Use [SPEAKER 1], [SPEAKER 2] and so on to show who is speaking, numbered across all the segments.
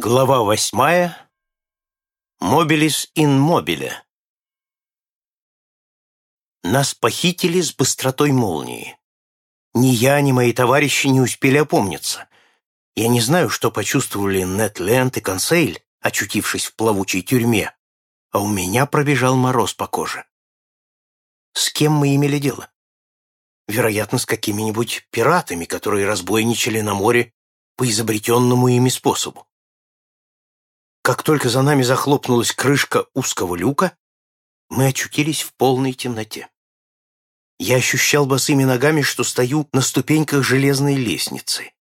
[SPEAKER 1] Глава восьмая. Mobilis in mobile. Нас похитили с быстротой молнии. Ни я, ни мои товарищи не успели опомниться. Я не знаю, что почувствовали Нед Ленд и Консейль, очутившись в плавучей тюрьме, а у меня пробежал мороз по коже. С кем мы имели дело? Вероятно, с какими-нибудь пиратами, которые разбойничали на море по изобретенному ими способу. Как только за нами захлопнулась крышка узкого люка, мы очутились в полной темноте. Я ощущал босыми ногами, что стою на ступеньках железной лестницы.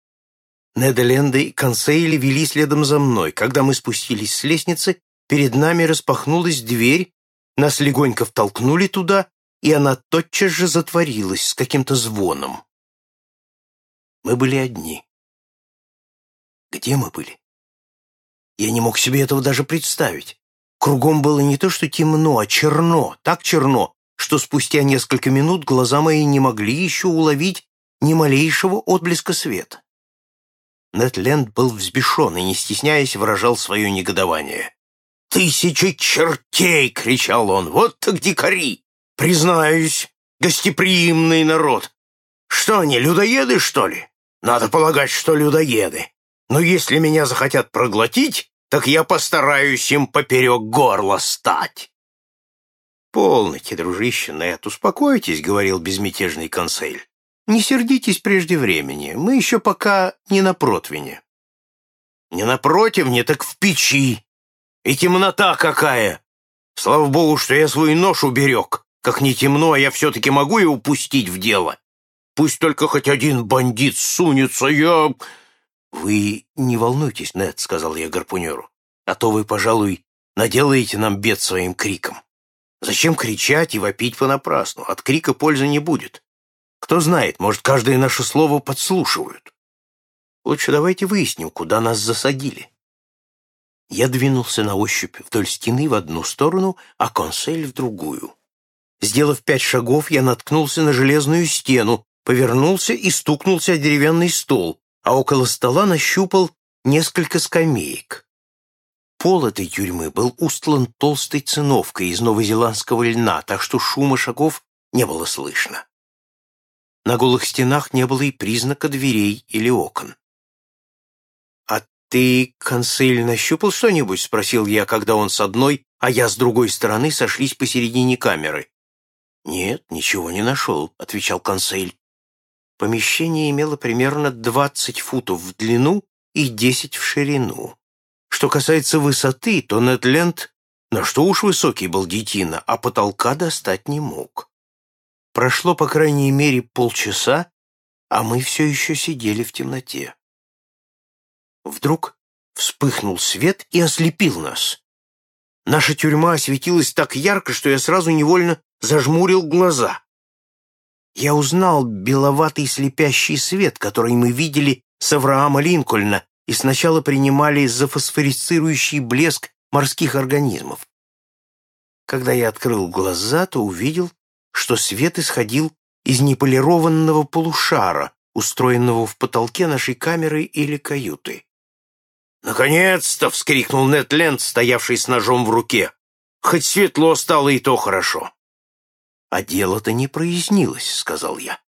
[SPEAKER 1] Неделенды и Консейли вели следом за мной. Когда мы спустились с лестницы, перед нами распахнулась дверь, нас легонько втолкнули туда, и она тотчас же затворилась с каким-то звоном. Мы были одни. Где мы были? Я не мог себе этого даже представить. Кругом было не то что темно, а черно, так черно, что спустя несколько минут глаза мои не могли еще уловить ни малейшего отблеска света. Нетленд был взбешен и, не стесняясь, выражал свое негодование. «Тысячи чертей!» — кричал он. «Вот так дикари! Признаюсь, гостеприимный народ! Что они, людоеды, что ли? Надо полагать, что людоеды но если меня захотят проглотить, так я постараюсь им поперек горла стать. «Полноте, дружище Нет, успокойтесь», — говорил безмятежный консель. «Не сердитесь прежде времени, мы еще пока не на противне». «Не на противне, так в печи. И темнота какая! Слава богу, что я свой нож уберег. Как не темно, я все-таки могу его пустить в дело. Пусть только хоть один бандит сунется, я...» «Вы не волнуйтесь, Нед», — сказал я гарпунеру, «а то вы, пожалуй, наделаете нам бед своим криком. Зачем кричать и вопить понапрасну? От крика пользы не будет. Кто знает, может, каждое наше слово подслушивают. Лучше давайте выясним, куда нас засадили». Я двинулся на ощупь вдоль стены в одну сторону, а консель в другую. Сделав пять шагов, я наткнулся на железную стену, повернулся и стукнулся о деревянный стол, а около стола нащупал несколько скамеек. Пол этой тюрьмы был устлан толстой циновкой из новозеландского льна, так что шума шагов не было слышно. На голых стенах не было и признака дверей или окон. «А ты, консель, нащупал что-нибудь?» — спросил я, когда он с одной, а я с другой стороны сошлись посередине камеры. «Нет, ничего не нашел», — отвечал консель. Помещение имело примерно 20 футов в длину и 10 в ширину. Что касается высоты, то Нетленд, на что уж высокий был детина, а потолка достать не мог. Прошло, по крайней мере, полчаса, а мы все еще сидели в темноте. Вдруг вспыхнул свет и ослепил нас. Наша тюрьма осветилась так ярко, что я сразу невольно зажмурил глаза я узнал беловатый слепящий свет, который мы видели с Авраама Линкольна и сначала принимали за фосфорицирующий блеск морских организмов. Когда я открыл глаза, то увидел, что свет исходил из неполированного полушара, устроенного в потолке нашей камеры или каюты. «Наконец-то!» — вскрикнул Нед Ленд, стоявший с ножом в руке. «Хоть светло стало, и то хорошо. «А дело-то не прояснилось», — сказал я.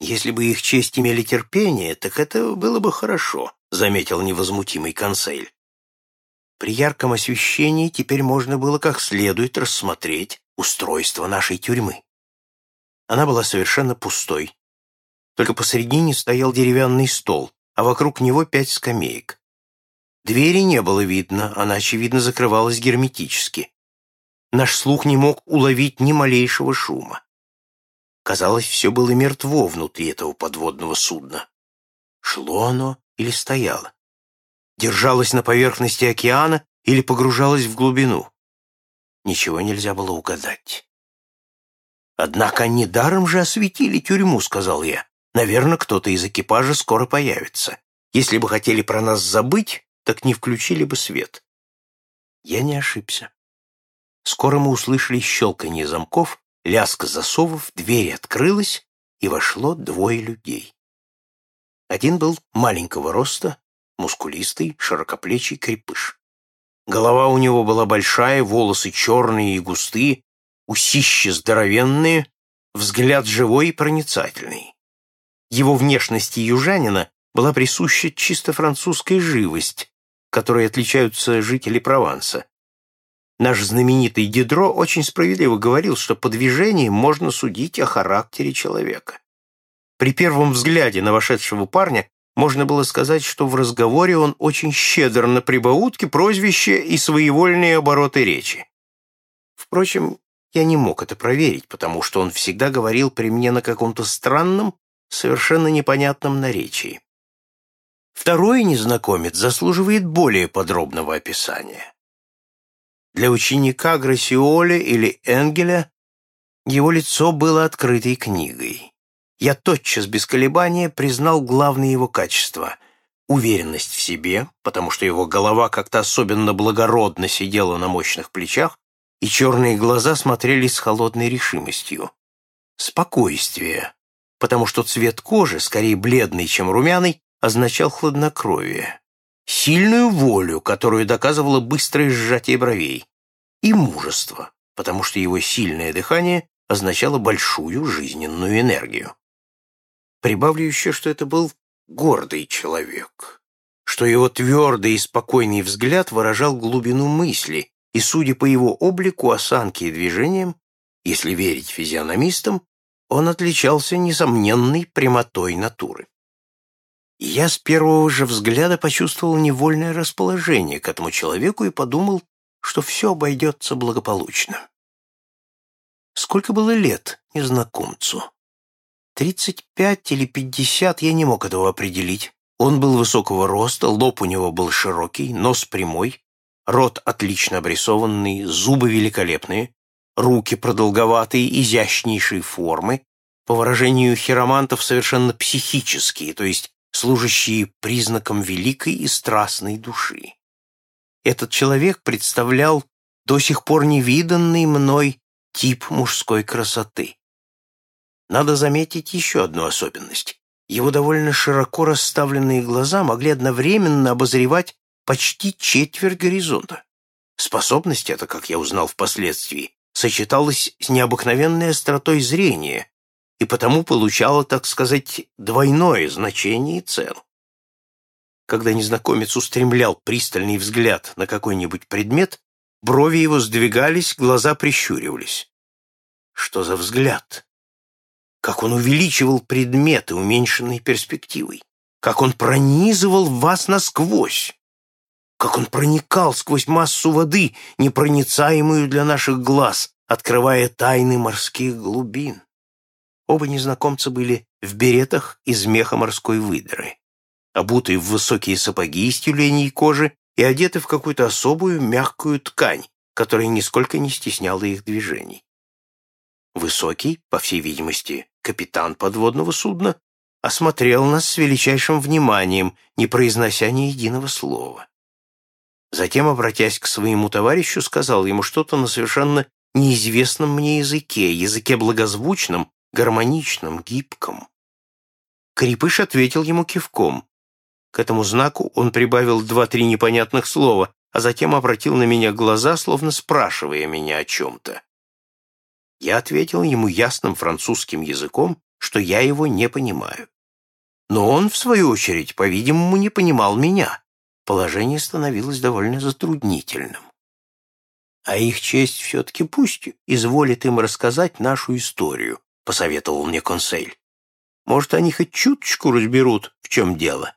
[SPEAKER 1] «Если бы их честь имели терпение, так это было бы хорошо», — заметил невозмутимый консель. При ярком освещении теперь можно было как следует рассмотреть устройство нашей тюрьмы. Она была совершенно пустой. Только посредине стоял деревянный стол, а вокруг него пять скамеек. Двери не было видно, она, очевидно, закрывалась герметически. Наш слух не мог уловить ни малейшего шума. Казалось, все было мертво внутри этого подводного судна. Шло оно или стояло? Держалось на поверхности океана или погружалось в глубину? Ничего нельзя было угадать. «Однако они даром же осветили тюрьму», — сказал я. «Наверное, кто-то из экипажа скоро появится. Если бы хотели про нас забыть, так не включили бы свет». Я не ошибся. Скоро мы услышали щелканье замков, лязг засовов, дверь открылась, и вошло двое людей. Один был маленького роста, мускулистый, широкоплечий крепыш. Голова у него была большая, волосы черные и густые, усищи здоровенные, взгляд живой и проницательный. Его внешности южанина была присуща чисто французская живость, которой отличаются жители Прованса. Наш знаменитый Дидро очень справедливо говорил, что по движениям можно судить о характере человека. При первом взгляде на вошедшего парня можно было сказать, что в разговоре он очень щедр на прибаутки, прозвища и своевольные обороты речи. Впрочем, я не мог это проверить, потому что он всегда говорил при мне на каком-то странном, совершенно непонятном наречии. Второй незнакомец заслуживает более подробного описания. Для ученика Грасиоли или Энгеля его лицо было открытой книгой. Я тотчас без колебания признал главные его качества — уверенность в себе, потому что его голова как-то особенно благородно сидела на мощных плечах, и черные глаза смотрели с холодной решимостью. Спокойствие, потому что цвет кожи, скорее бледный, чем румяный, означал хладнокровие. Сильную волю, которую доказывало быстрое сжатие бровей. И мужество, потому что его сильное дыхание означало большую жизненную энергию. Прибавлю еще, что это был гордый человек, что его твердый и спокойный взгляд выражал глубину мысли, и, судя по его облику, осанке и движениям, если верить физиономистам, он отличался несомненной прямотой натуры. Я с первого же взгляда почувствовал невольное расположение к этому человеку и подумал, что все обойдется благополучно. Сколько было лет незнакомцу? Тридцать пять или пятьдесят, я не мог этого определить. Он был высокого роста, лоб у него был широкий, нос прямой, рот отлично обрисованный, зубы великолепные, руки продолговатые, изящнейшей формы, по выражению хиромантов совершенно психические, то есть служащие признаком великой и страстной души. Этот человек представлял до сих пор невиданный мной тип мужской красоты. Надо заметить еще одну особенность. Его довольно широко расставленные глаза могли одновременно обозревать почти четверть горизонта. Способность эта, как я узнал впоследствии, сочеталась с необыкновенной остротой зрения и потому получала, так сказать, двойное значение и цену. Когда незнакомец устремлял пристальный взгляд на какой-нибудь предмет, брови его сдвигались, глаза прищуривались. Что за взгляд? Как он увеличивал предметы уменьшенной перспективой? Как он пронизывал вас насквозь? как он проникал сквозь массу воды, непроницаемую для наших глаз, открывая тайны морских глубин. Оба незнакомца были в беретах из меха морской выдры, обутые в высокие сапоги из тюленей кожи и одеты в какую-то особую мягкую ткань, которая нисколько не стесняла их движений. Высокий, по всей видимости, капитан подводного судна, осмотрел нас с величайшим вниманием, не произнося ни единого слова. Затем, обратясь к своему товарищу, сказал ему что-то на совершенно неизвестном мне языке, языке благозвучном, гармоничном, гибком. Крепыш ответил ему кивком. К этому знаку он прибавил два-три непонятных слова, а затем обратил на меня глаза, словно спрашивая меня о чем-то. Я ответил ему ясным французским языком, что я его не понимаю. Но он, в свою очередь, по-видимому, не понимал меня положение становилось довольно затруднительным. А их честь все-таки пусть изволит им рассказать нашу историю, посоветовал мне консель. Может, они хоть чуточку разберут, в чем дело.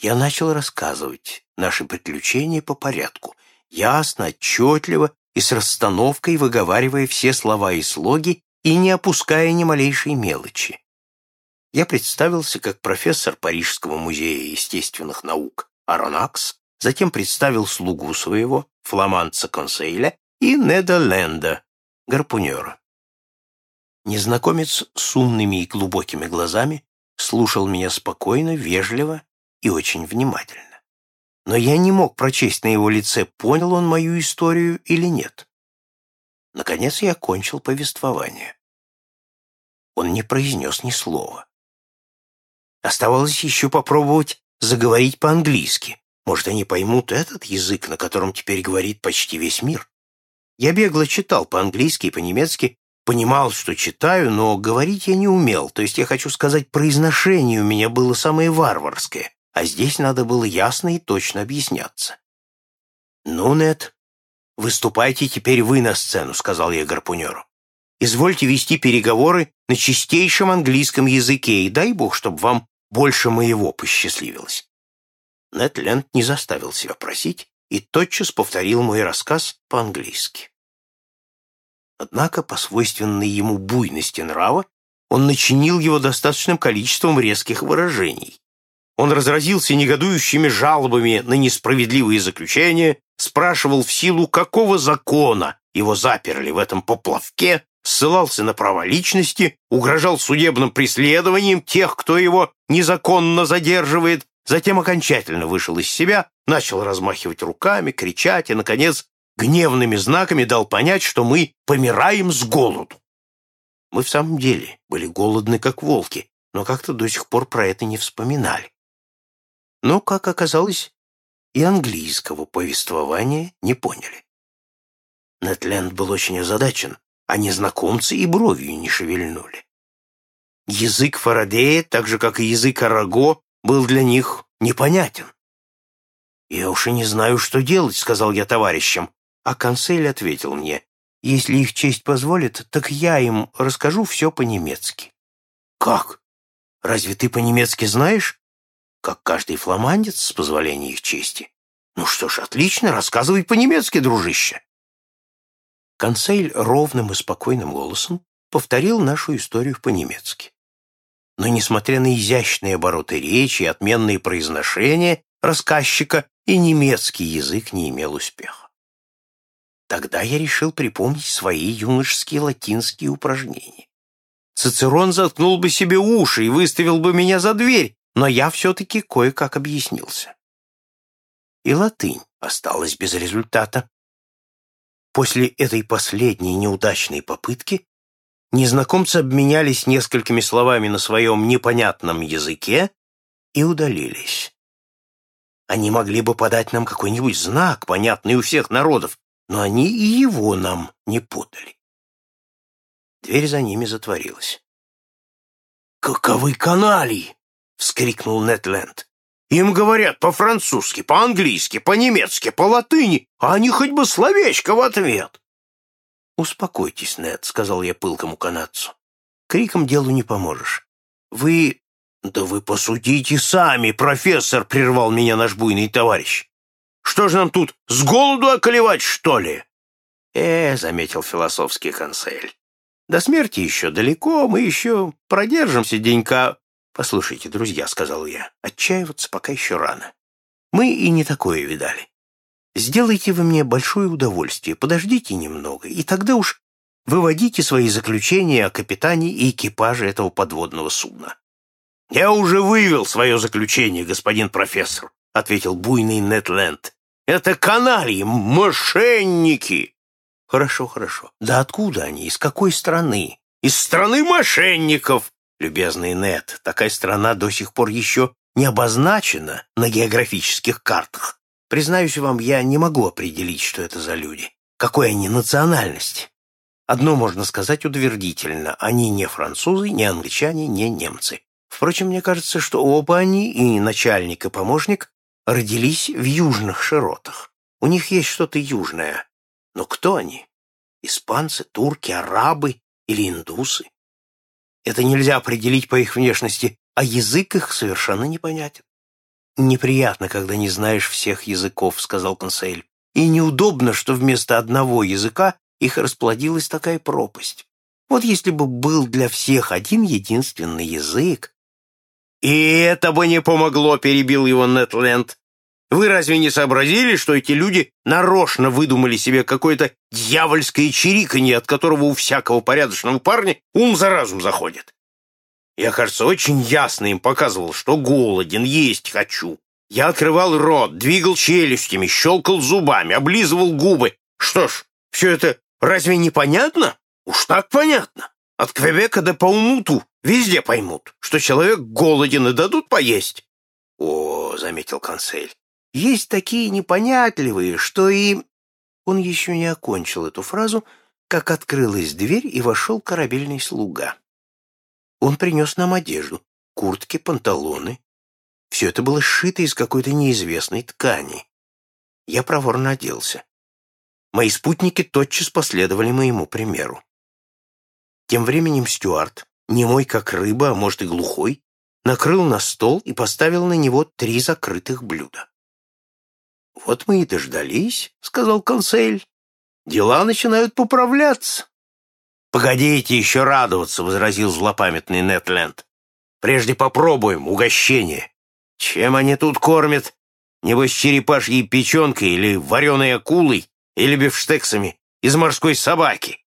[SPEAKER 1] Я начал рассказывать наши приключения по порядку, ясно, отчетливо и с расстановкой выговаривая все слова и слоги и не опуская ни малейшей мелочи. Я представился как профессор Парижского музея естественных наук, Аронакс, затем представил слугу своего, фламандца Консейля, и Неда Ленда, гарпунера. Незнакомец с умными и глубокими глазами слушал меня спокойно, вежливо и очень внимательно. Но я не мог прочесть на его лице, понял он мою историю или нет. Наконец я окончил повествование. Он не произнес ни слова. Оставалось еще попробовать заговорить по-английски. Может, они поймут этот язык, на котором теперь говорит почти весь мир. Я бегло читал по-английски и по-немецки, понимал, что читаю, но говорить я не умел, то есть я хочу сказать, произношение у меня было самое варварское, а здесь надо было ясно и точно объясняться. «Ну, Нет, выступайте теперь вы на сцену», — сказал я гарпунеру. «Извольте вести переговоры на чистейшем английском языке, и дай бог, чтобы вам больше моего посчастливилось». Нед Ленд не заставил себя просить и тотчас повторил мой рассказ по-английски. Однако, по свойственной ему буйности нрава, он начинил его достаточным количеством резких выражений. Он разразился негодующими жалобами на несправедливые заключения, спрашивал в силу какого закона его заперли в этом поплавке, ссылался на права личности, угрожал судебным преследованием тех, кто его незаконно задерживает, затем окончательно вышел из себя, начал размахивать руками, кричать и, наконец, гневными знаками дал понять, что мы помираем с голоду. Мы в самом деле были голодны, как волки, но как-то до сих пор про это не вспоминали. Но, как оказалось, и английского повествования не поняли. Нетленд был очень озадачен, а незнакомцы и бровью не шевельнули. Язык Фарадея, так же, как и язык Араго, был для них непонятен. «Я уж и не знаю, что делать», — сказал я товарищам, а консель ответил мне, «Если их честь позволит, так я им расскажу все по-немецки». «Как? Разве ты по-немецки знаешь?» «Как каждый фламандец, с позволения их чести». «Ну что ж, отлично, рассказывай по-немецки, дружище». Консель ровным и спокойным голосом повторил нашу историю по-немецки. Но, несмотря на изящные обороты речи и отменные произношения рассказчика, и немецкий язык не имел успеха. Тогда я решил припомнить свои юношеские латинские упражнения. Цицерон заткнул бы себе уши и выставил бы меня за дверь, но я все-таки кое-как объяснился. И латынь осталась без результата. После этой последней неудачной попытки незнакомцы обменялись несколькими словами на своем непонятном языке и удалились. Они могли бы подать нам какой-нибудь знак, понятный у всех народов, но они и его нам не подали. Дверь за ними затворилась. «Каковы каналии!» — вскрикнул Нетленд. «Им говорят по-французски, по-английски, по-немецки, по-латыни, а они хоть бы словечко в ответ!» «Успокойтесь, Нед», — сказал я пылкому канадцу. «Криком делу не поможешь. Вы «Да вы посудите сами, профессор!» — прервал меня наш буйный товарищ. «Что же нам тут, с голоду околевать, что ли?» «Э, — заметил философский консель, — до смерти еще далеко, мы еще продержимся денька...» «Послушайте, друзья, — сказал я, — отчаиваться пока еще рано. Мы и не такое видали. Сделайте вы мне большое удовольствие, подождите немного, и тогда уж выводите свои заключения о капитане и экипаже этого подводного судна. «Я уже вывел свое заключение, господин профессор», — ответил буйный Нетленд. «Это канальи, мошенники!» «Хорошо, хорошо. Да откуда они? Из какой страны?» «Из страны мошенников!» Любезный Нет, такая страна до сих пор еще не обозначена на географических картах. Признаюсь вам, я не могу определить, что это за люди. Какой они национальности? Одно можно сказать утвердительно. Они не французы, не англичане, не немцы. Впрочем, мне кажется, что оба они, и начальник, и помощник, родились в южных широтах. У них есть что-то южное. Но кто они? Испанцы, турки, арабы или индусы? Это нельзя определить по их внешности, а язык их совершенно непонятен. «Неприятно, когда не знаешь всех языков», — сказал консель. «И неудобно, что вместо одного языка их расплодилась такая пропасть. Вот если бы был для всех один единственный язык, «И это бы не помогло», — перебил его Нетленд. «Вы разве не сообразили, что эти люди нарочно выдумали себе какое-то дьявольское чириканье, от которого у всякого порядочного парня ум за разум заходит? Я, кажется, очень ясно им показывал, что голоден, есть хочу. Я открывал рот, двигал челюстями, щелкал зубами, облизывал губы. Что ж, все это разве не понятно? Уж так понятно. От Квебека до Паумуту везде поймут, что человек голоден и дадут поесть. О, заметил консель, есть такие непонятливые, что и... Он еще не окончил эту фразу, как открылась дверь и вошел корабельный слуга. Он принес нам одежду, куртки, панталоны. Все это было сшито из какой-то неизвестной ткани. Я проворно оделся. Мои спутники тотчас последовали моему примеру. Тем временем Стюарт, немой как рыба, а может и глухой, накрыл на стол и поставил на него три закрытых блюда. «Вот мы и дождались», — сказал консель. «Дела начинают поправляться». «Погодите еще радоваться», — возразил злопамятный Нетленд. «Прежде попробуем угощение. Чем они тут кормят? Небось, черепашьей печенкой или вареной акулой, или бифштексами из морской собаки?»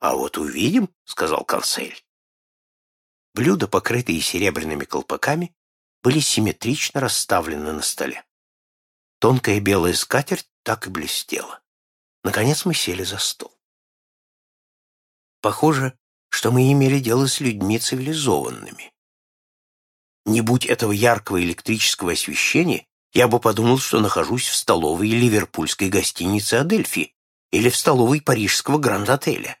[SPEAKER 1] «А вот увидим», — сказал консель. Блюда, покрытые серебряными колпаками, были симметрично расставлены на столе. Тонкая белая скатерть так и блестела. Наконец мы сели за стол. Похоже, что мы имели дело с людьми цивилизованными. Не будь этого яркого электрического освещения, я бы подумал, что нахожусь в столовой ливерпульской гостиницы «Адельфи» или в столовой парижского гранд-отеля.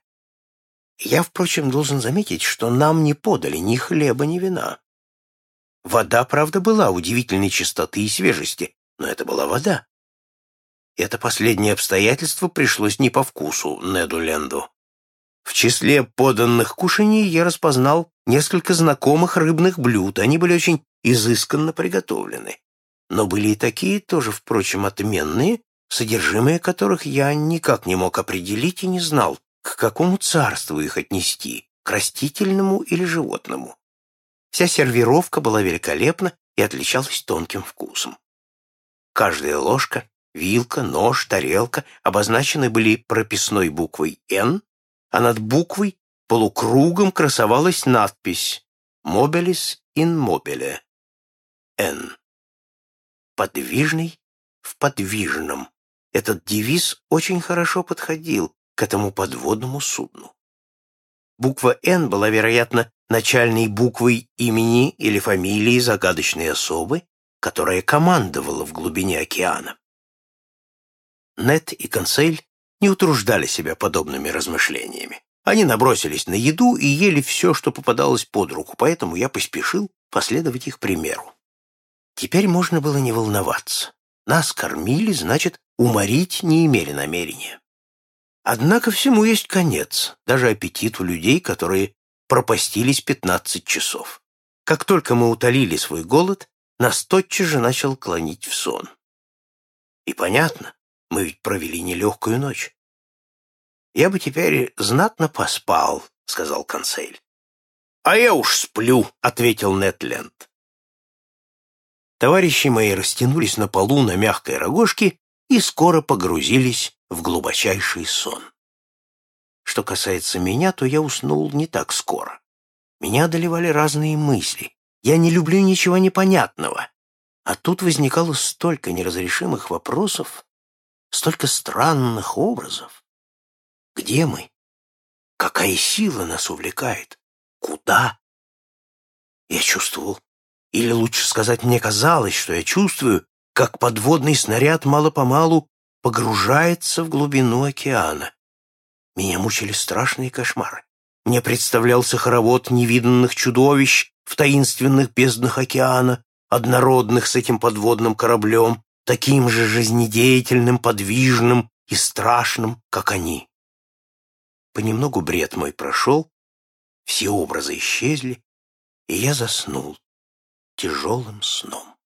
[SPEAKER 1] Я, впрочем, должен заметить, что нам не подали ни хлеба, ни вина. Вода, правда, была удивительной чистоты и свежести, но это была вода. Это последнее обстоятельство пришлось не по вкусу Неду Ленду. В числе поданных кушаний я распознал несколько знакомых рыбных блюд. Они были очень изысканно приготовлены. Но были и такие, тоже, впрочем, отменные, содержимое которых я никак не мог определить и не знал, к какому царству их отнести, к растительному или животному. Вся сервировка была великолепна и отличалась тонким вкусом. Каждая ложка, вилка, нож, тарелка обозначены были прописной буквой «Н», а над буквой полукругом красовалась надпись «Mobilis in mobile» — «Н». Подвижный в подвижном. Этот девиз очень хорошо подходил к этому подводному судну. Буква «Н» была, вероятно, начальной буквой имени или фамилии загадочной особы, которая командовала в глубине океана. Нет и Консель не утруждали себя подобными размышлениями. Они набросились на еду и ели все, что попадалось под руку, поэтому я поспешил последовать их примеру. Теперь можно было не волноваться. Нас кормили, значит, уморить не имели намерения. Однако всему есть конец, даже аппетит у людей, которые пропастились пятнадцать часов. Как только мы утолили свой голод, нас тотчас же начал клонить в сон. И понятно, мы ведь провели нелегкую ночь. «Я бы теперь знатно поспал», — сказал консель. «А я уж сплю», — ответил Нетленд. Товарищи мои растянулись на полу на мягкой рогожке и скоро погрузились в глубочайший сон. Что касается меня, то я уснул не так скоро. Меня одолевали разные мысли. Я не люблю ничего непонятного. А тут возникало столько неразрешимых вопросов, столько странных образов. Где мы? Какая сила нас увлекает? Куда? Я чувствовал, или лучше сказать, мне казалось, что я чувствую, как подводный снаряд мало-помалу погружается в глубину океана. Меня мучили страшные кошмары. Мне представлялся хоровод невиданных чудовищ, в таинственных безднах океана, однородных с этим подводным кораблем, таким же жизнедеятельным, подвижным и страшным, как они. Понемногу бред мой прошел, все образы исчезли, и я заснул тяжелым сном.